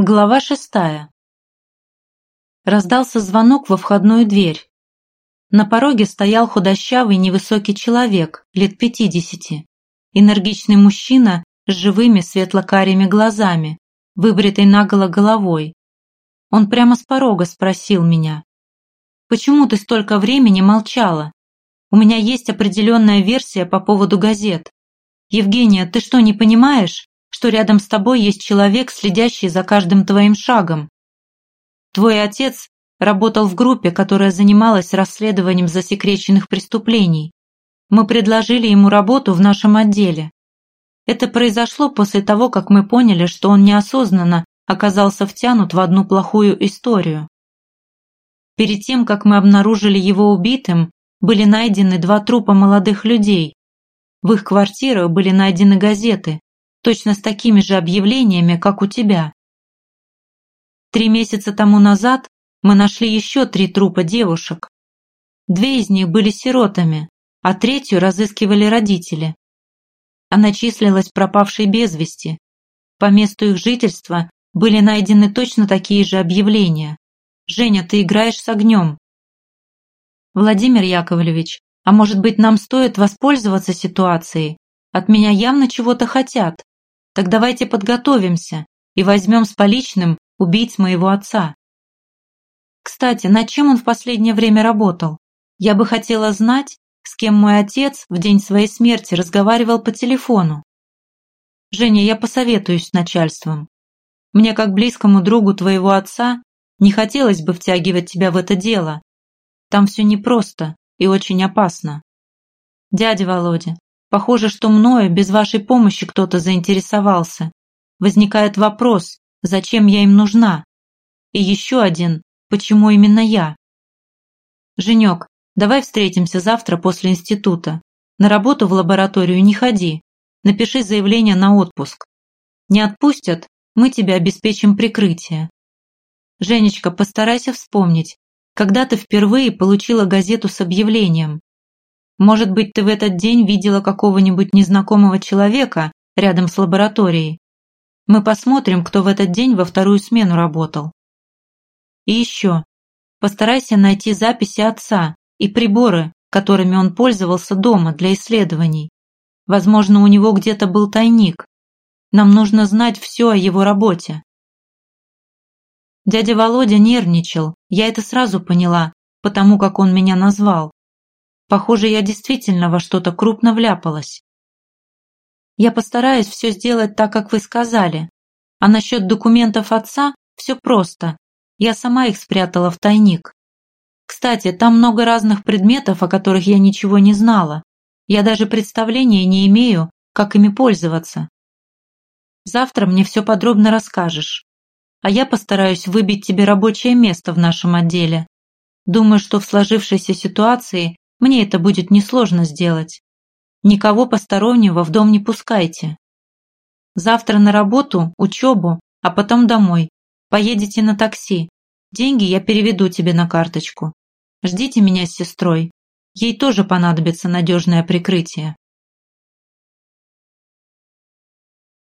Глава шестая. Раздался звонок во входную дверь. На пороге стоял худощавый невысокий человек, лет пятидесяти. Энергичный мужчина с живыми светло-карими глазами, выбритой наголо головой. Он прямо с порога спросил меня. «Почему ты столько времени молчала? У меня есть определенная версия по поводу газет. Евгения, ты что, не понимаешь? Что рядом с тобой есть человек, следящий за каждым твоим шагом. Твой отец работал в группе, которая занималась расследованием засекреченных преступлений. Мы предложили ему работу в нашем отделе. Это произошло после того, как мы поняли, что он неосознанно оказался втянут в одну плохую историю. Перед тем, как мы обнаружили его убитым, были найдены два трупа молодых людей. В их квартирах были найдены газеты, точно с такими же объявлениями, как у тебя. Три месяца тому назад мы нашли еще три трупа девушек. Две из них были сиротами, а третью разыскивали родители. Она числилась пропавшей без вести. По месту их жительства были найдены точно такие же объявления. «Женя, ты играешь с огнем». Владимир Яковлевич, а может быть нам стоит воспользоваться ситуацией? От меня явно чего-то хотят. Так давайте подготовимся и возьмем с поличным убийц моего отца. Кстати, над чем он в последнее время работал? Я бы хотела знать, с кем мой отец в день своей смерти разговаривал по телефону. Женя, я посоветуюсь с начальством. Мне, как близкому другу твоего отца, не хотелось бы втягивать тебя в это дело. Там все непросто и очень опасно. Дядя Володя, Похоже, что мною без вашей помощи кто-то заинтересовался. Возникает вопрос, зачем я им нужна? И еще один, почему именно я? Женек, давай встретимся завтра после института. На работу в лабораторию не ходи. Напиши заявление на отпуск. Не отпустят, мы тебе обеспечим прикрытие. Женечка, постарайся вспомнить, когда ты впервые получила газету с объявлением. Может быть, ты в этот день видела какого-нибудь незнакомого человека рядом с лабораторией. Мы посмотрим, кто в этот день во вторую смену работал. И еще. Постарайся найти записи отца и приборы, которыми он пользовался дома для исследований. Возможно, у него где-то был тайник. Нам нужно знать все о его работе. Дядя Володя нервничал, я это сразу поняла, потому как он меня назвал. Похоже, я действительно во что-то крупно вляпалась. Я постараюсь все сделать так, как вы сказали. А насчет документов отца все просто. Я сама их спрятала в тайник. Кстати, там много разных предметов, о которых я ничего не знала. Я даже представления не имею, как ими пользоваться. Завтра мне все подробно расскажешь. А я постараюсь выбить тебе рабочее место в нашем отделе. Думаю, что в сложившейся ситуации мне это будет несложно сделать. Никого постороннего в дом не пускайте. Завтра на работу, учебу, а потом домой. Поедете на такси. Деньги я переведу тебе на карточку. Ждите меня с сестрой. Ей тоже понадобится надежное прикрытие.